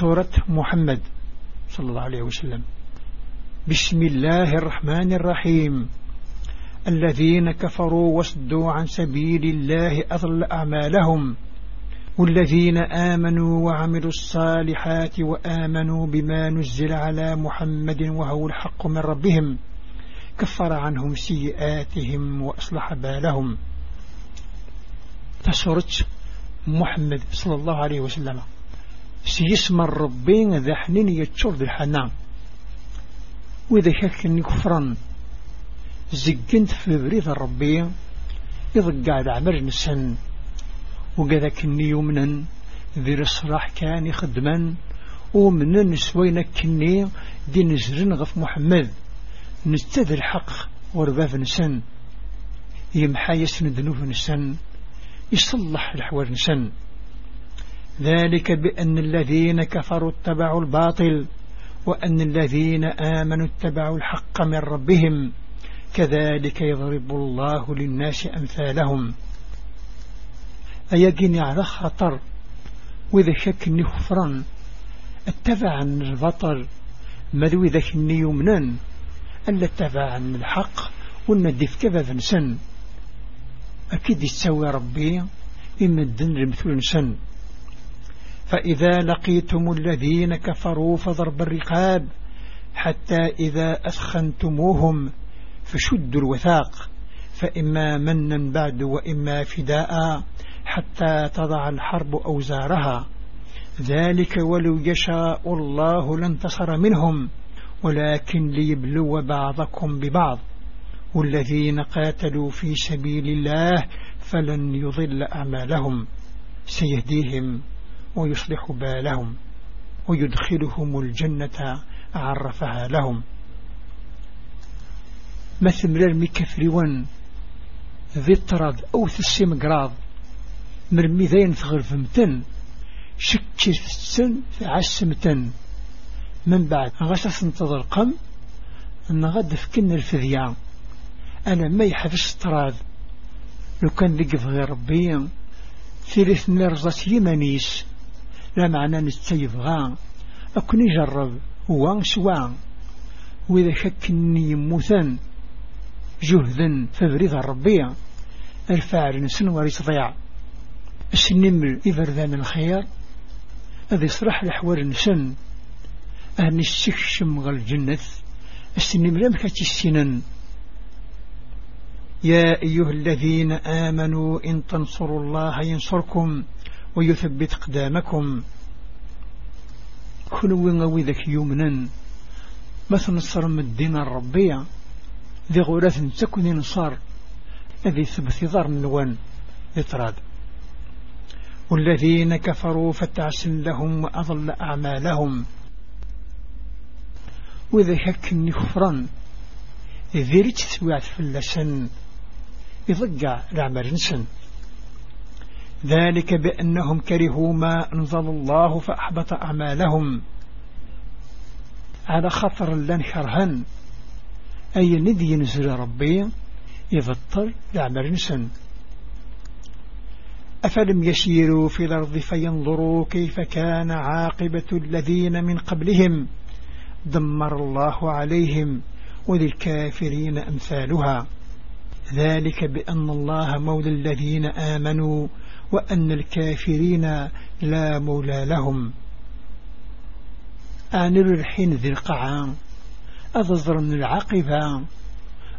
سورة محمد صلى الله عليه وسلم. بسم الله الرحمن الرحيم. الذين كفروا وصدوا عن سبيل الله أضل أعمالهم. والذين آمنوا وعملوا الصالحات وآمنوا بما نزل على محمد وهو الحق من ربهم كفر عنهم سيئاتهم وأصلح بالهم. تسرت محمد صلى الله عليه وسلم. سيسمى الربين ذا حنين يتشور ذي الحنان وإذا كان كفرا زقنت في بريد إذا قاعد عمر نسن. وقذا كني يمنا ذي الصلاح كان يخدما ومن نسوينا كني دي نزرن غف محمد. نستذ الحق ورباف نسن. يمحى يسن ذنوب نسن. يصلح الحوار نسن. ذلك بأن الذين كفروا اتبعوا الباطل وأن الذين آمنوا اتبعوا الحق من ربهم كذلك يضرب الله للناس أمثالهم. أيقني على خطر وإذا شك نخفرا أتبع عن البطل ماذا إذا كني يمنا ألا أتبع عن الحق والندف كذا نسن أكيد يتسوي ربي إما الدن المثل نسن فإذا لقيتم الذين كفروا فضرب الرقاب حتى إذا أثخنتموهم فشدوا الوثاق فإما منا بعد وإما فداء حتى تضع الحرب أوزارها. ذلك ولو يشاء الله لانتصر منهم ولكن ليبلو بعضكم ببعض. والذين قاتلوا في سبيل الله فلن يضل أعمالهم. سيهديهم. ويصلح بالهم ويدخلهم الجنة عرفها لهم. مثل مرمي كفريوان ذي الطراد أو ثسي مقراض مرمي ذين تغرفمتن شكي في السن في عسمتن. من بعد غسس انتظر قم أن غد فكن الفذيان أنا ما يحفظ طراد لو كان ذقف غير ربي ثلاث مرزة يمانيس لا معنى نستيف غان أكون يجرب. وان سوان وإذا شكني يموثن جهدا فبريد الربيع الفاعل نسن وريس ضيع السنمل إفردان الخير هذا يصرح الأحوال نسن. أهل السكشم غل الجنة السنمل لم السنن يا أيها الذين آمنوا إن تنصروا الله ينصركم. ويثبت قدامكم. كلوا غوي ذك يومنا. مثل نصر من الدين الربيع ذي غولاث تكون نصار الذي ثبت ضار النوان يطراد. والذين كفروا فتعسن لهم وأضل أعمالهم. وإذا شك نخفرا ذي ريت سوات فلسن يضجع العمل نسن ذلك بأنهم كرهوا ما أنزل الله فأحبط أعمالهم. على خطر لن شرهن أي ندي ينزل ربي يبطل لعمل نسن أفلم يسيروا في الأرض فينظروا كيف كان عاقبة الذين من قبلهم. دمر الله عليهم وللكافرين أمثالها. ذلك بأن الله مولى الذين آمنوا وأن الكافرين لا مولى لهم. أعنر الحين ذي القعام أضزر من العاقبة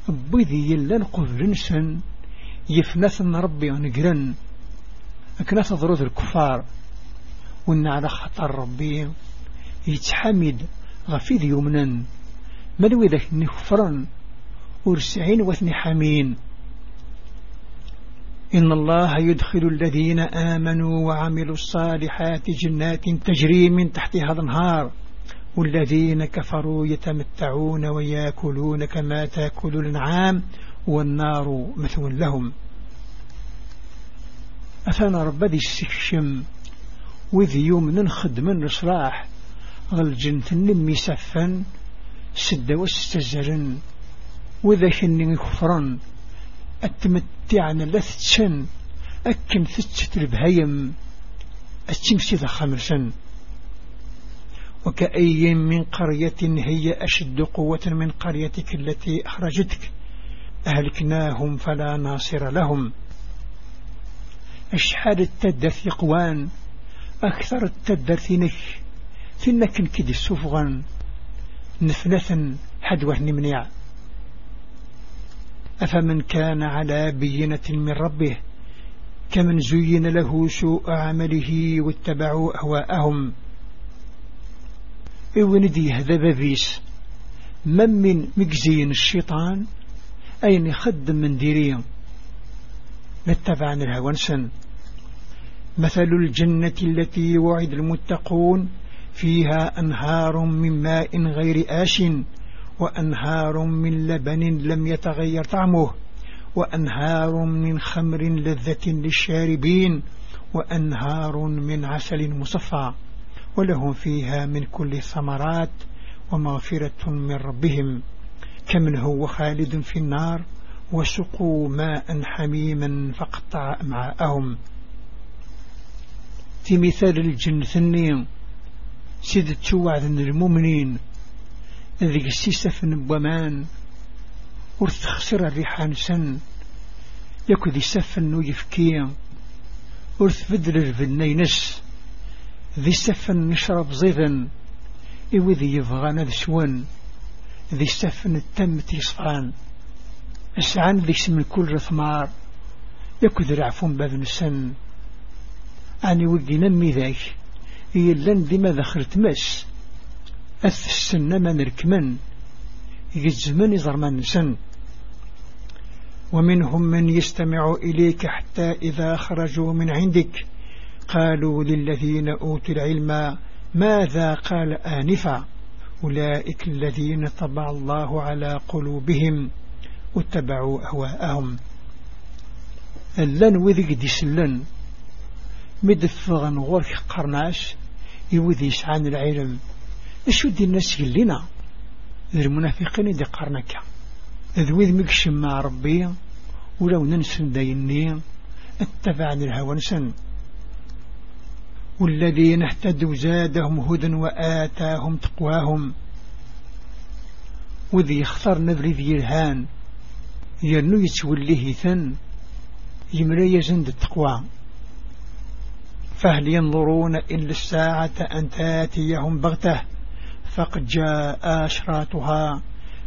بذي لن قفرنسا يفنث ربي ونقرن. أكنث ضروذ الكفار وإن على خطر ربي يتحمد غفيذ يمنا ملوي ذاك نخفرا ورسعين واثني حمين. إن الله يدخل الذين آمنوا وعملوا الصالحات جنات تجري من تحتها الأنهار. والذين كفروا يتمتعون ويأكلون كما تأكل الأنعام والنار مثوى لهم. أثنى ربدي السكشم وذي يوم ننخد من رصراح غل جنت نمي سفا سد واستزرن وذا شني كفرا التمتعنا لثتشن أكن ثتشت البهيم التمسي ذا خمسا وكأي من قرية هي أشد قوة من قريتك التي أخرجتك أهلكناهم فلا ناصر لهم. أشحال التدث يقوان أكثر التدث نك ثنك كدي السفغا نفلثا حدوة نمنع. أفمن كان على بينة من ربه؟ كمن زين له سوء عمله واتبعوا أهواءهم؟ وندي هذا بابيس من من مجزين الشيطان؟ أين يخدم من ديريا نتبع عن الهوانسن مثل الجنة التي وعد المتقون فيها أنهار من ماء غير آش. وأنهار من لبن لم يتغير طعمه وأنهار من خمر لذة للشاربين وأنهار من عسل مصفى ولهم فيها من كل الثمرات ومغفرة من ربهم. كمن هو خالد في النار وسقوا ماء حميما فقطع أمعاءهم. في مثال الجنة النيم سيدة توعد المؤمنين ذيك السيسة نبومان ورث خسر الريحان سن. يكو ذي سفن ويفكي ورث بدل الفنينس ذي سفن نشرب زيدا إيو ذي يبغانا ذي سوان ذي سفن التم تيصفان أسعان ذي سمن كل رثمار يكو ذي رعفون باب نسن. أني ودي نمي ذاك اللان ديما دخلت مس. السنة ما نركمن يجزمن يزرمان نسن ومنهم من يستمع إليك حتى إذا خرجوا من عندك. قالوا للذين أوتوا العلم ماذا قال آنفا؟ أولئك الذين طبع الله على قلوبهم واتبعوا أهواءهم. اللن وذي دي سلن مدفغن غورك قرناش يوذي يسعان العلم. دي الناس يلينا المنافقين دي قرنك ذوذ مكشم مع ربي ولو ننسن دايني اتبعني الهوى نسن والذين اهتدوا زادهم هدى وآتاهم تقواهم وذي يختار نذري ذي الهان يرنو يتوليه ثن يمري يزند التقوى فهل ينظرون إلا الساعة أن تاتيهم بغته فقد جاء أشراتها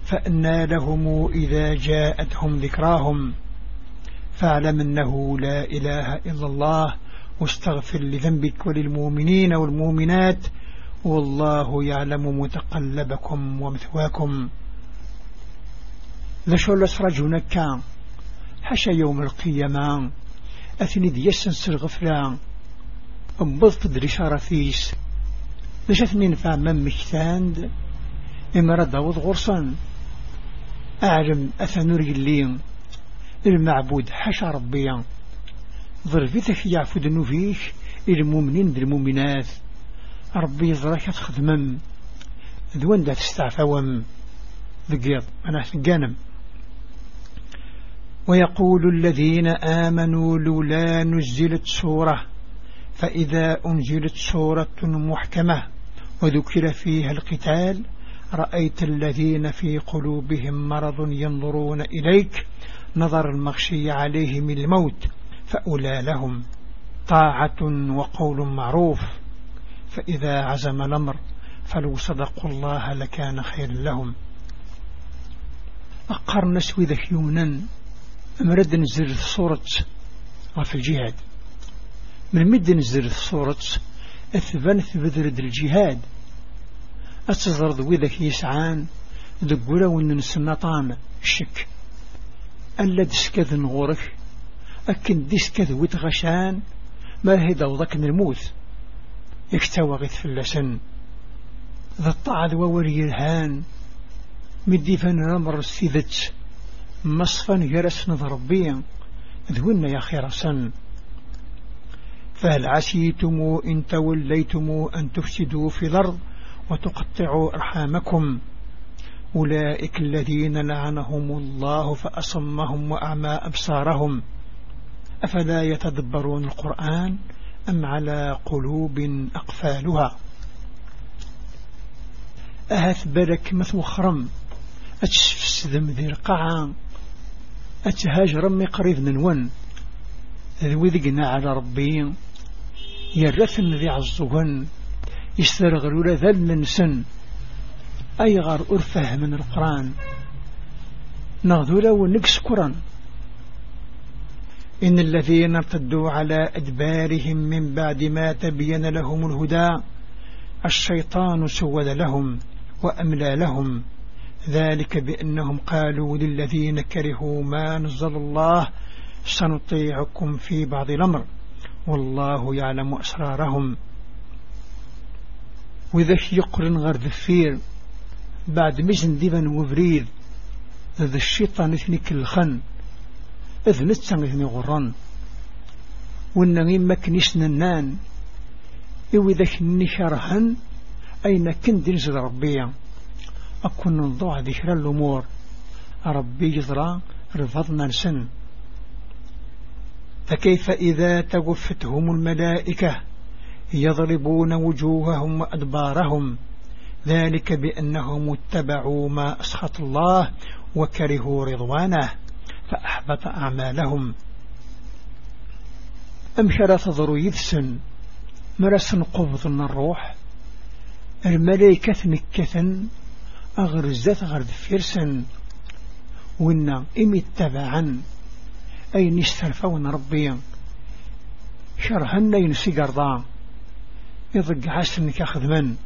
فأنى لهم إذا جاءتهم ذكراهم فاعلم أنه لا إله إلا الله واستغفر لذنبك وللمؤمنين والمؤمنات والله يعلم متقلبكم ومثواكم لشو لسرجنا كان حشا يوم القيامة. أثني ديسن سرغفران أبضت درشارة فيس لشثني نفع من مكتاند إما رد غرصا أعلم أثنور الليم المعبود حشا ربيا ضربتك يعفد نفيش المؤمنين المؤمنات. ربي يزرك تخدمم ذوان دا تستعفوم ذقيض أنا سجانم ويقول الذين آمنوا لولا نزلت سورة. فإذا أنزلت سورة محكمة وذكر فيها القتال رأيت الذين في قلوبهم مرض ينظرون إليك نظر المغشي عليه من الموت فأولى لهم طاعة وقول معروف. فإذا عزم الأمر فلو صدقوا الله لكان خير لهم. أقر نسوي ذكيونا أمرد نزل صورة في الجهاد. من مد نزل صورة أثبنت بذرد الجهاد. أتزرد وذك يسعان ذقولا وننسنطان الشك. ألا دسكذ نغورك أكن دسكذ وتغشان ما هيدا وضك الموت يكتوى غيث في اللسن ذا الطعد ووري الهان مديفن رمر السيدت مصفا جرس نضربيا ذونا يا خير سن. فهل عسيتم إن توليتم أن تفسدوا في الأرض وتقطعوا أرحامكم. أولئك الذين لعنهم الله فأصمهم وأعمى أبصارهم. أفلا أهث برك مثوخرم أتشفسدم ذي القاعة أتهاجر مقريض ننون ذوي ذقنا على ربي. يرثن ذي عزوهن يسترغلوا ذل ننسن أي غار أرفه من القرآن. نغذو له نقس قرآن. إن الذين ارتدوا على أدبارهم من بعد ما تبين لهم الهدى الشيطان سود لهم وأملى لهم. ذلك بأنهم قالوا للذين كرهوا ما نزل الله سنطيعكم في بعض الأمر. والله يعلم أسرارهم. وإذا يقرن غير ذفير بعد مزن ديبا وبريد ذا الشيطان اثني كالخن إذ نتسان اثني غران وإن ما كنيسنا النان إذا كني شرحا أين كنت نزل ربيا أكون نضوع ذكر الأمور. ربي جزرا رفضنا نسن. فكيف إذا تغفتهم الملائكة يضربون وجوههم وأدبارهم؟ ذلك بأنهم اتبعوا ما أسخط الله وكرهوا رضوانه فأحبط أعمالهم. أم شرط ضرو يذسن مرس قبض الروح؟ الملائكة نكثا أغرزت غرد فرسا وإن إم اتبعا. أي نسترفون ربيا؟ شرهن ينسي قرضا يضق عسنك من؟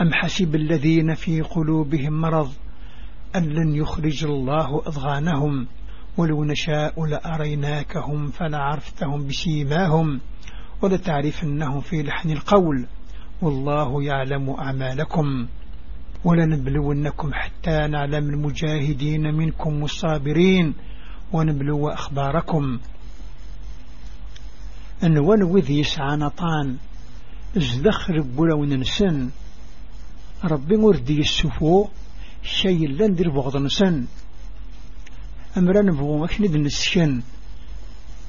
أم حسب الذين في قلوبهم مرض أن لن يخرج الله أضغانهم ولو نشاء لأريناكهم فلعرفتهم بسيماهم ولتعرفنهم في لحن القول والله يعلم أعمالكم. ولنبلونكم حتى نعلم المجاهدين منكم والصابرين ونبلو أخباركم. أن ونوذ يسعى نطان ازدخر بلو ننسن ربي وردي السفو شيء لندر بغض نسن أمرا نبغو مكند نسكن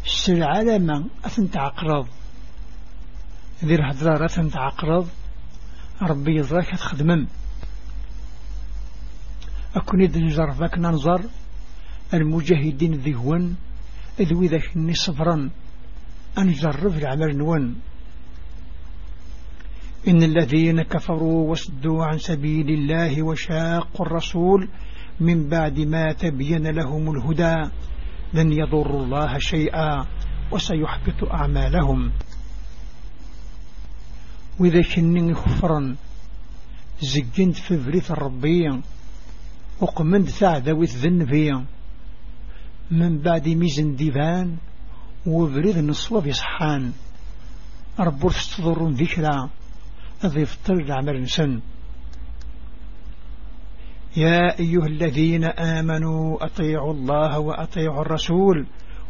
السرعة لما أثنت عقرض ذي الهدرار أثنت عقرض ربي يضرك تخدمم أكون إذا نجر فاك ننظر المجاهدين ذهون إذ وإذا كني صبرا أنجرب العمل نون إن الذين كفروا وصدوا عن سبيل الله وشاقوا الرسول من بعد ما تبين لهم الهدى لن يضروا الله شيئا وسيحبط أعمالهم. وإذا كنني خفرا زجنت في بريث الربية وقمند ثعدوث ذنبية من بعد ميزن ديفان وبريد النصوة في صحان. ربور تستضرون ذكرى. أذي فطر العمل نسن. يا أيها الذين آمنوا أطيعوا الله وأطيعوا الرسول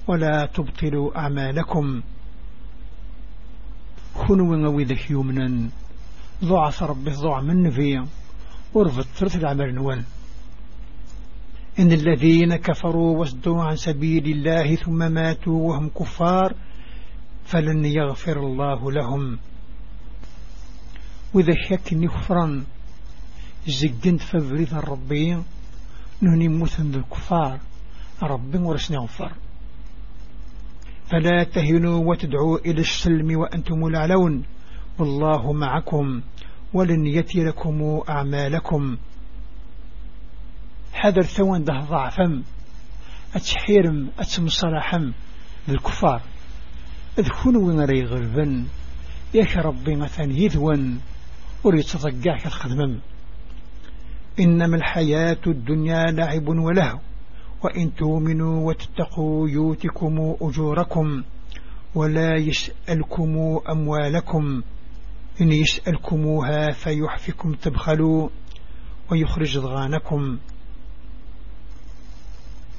ولا تبطلوا أعمالكم. خنوا وذك يمنا ضعف ربه ضع من فيه ورفض ثلث العمل نوان. إن الذين كفروا وصدوا عن سبيل الله ثم ماتوا وهم كفار فلن يغفر الله لهم. وإذا شك نخفرا زقنت فبريد الربي نهني مثل الكفار ربي ورسني غفر فلا تهنوا وتدعوا إلى السلم وأنتم الأعلون والله معكم ولن يتي لكم أعمالكم. حذر ثوان ده ضعفم. أتحيرم أتمصرحم للكفار إذ كنوا نري غربا. ياك ربي مثلا يذون وريد تضقعك الخدمم. إنما الحياة الدنيا لعب وله وإن تؤمنوا وتتقوا يوتكم أجوركم ولا يسألكم أموالكم. إن يسألكموها فيحفكم تبخلوا ويخرج ضغانكم.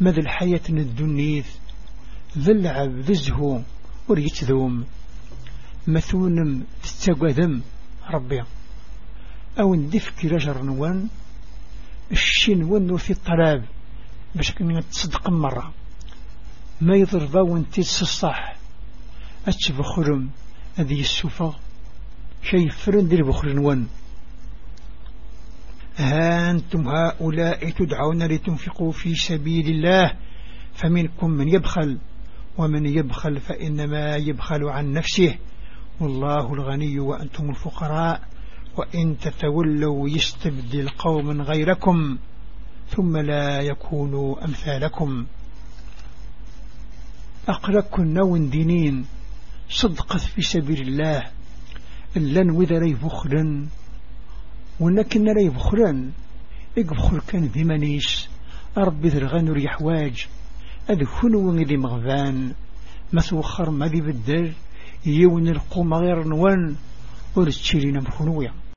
ماذا الحياة الدنيث؟ ذا اللعب ذا الزهو وريتذوم. مثونم تتقذم ربي. أو ندفك رجر نوان الشين ونو في الطلاب باش تصدق مرة. ما يضربا وانتيس الصح أتبخرم هذه السوفة. شي فرن دير بخر نوان ها أنتم هؤلاء تدعون لتنفقوا في سبيل الله فمنكم من يبخل ومن يبخل فإنما يبخل عن نفسه. والله الغني وأنتم الفقراء وإن تتولوا يستبدل قوما غيركم ثم لا يكونوا أمثالكم. أقلكن دينين صدقت في سبيل الله لن وذري بخلا ولكن ري بخلا اقبخل كان بمنيس ربي ذرغان ري حواج أدخنوا ذي مغفان. ما توخر ما ذي بدل يون القوم غير نوان. ورسشيرين مخنويا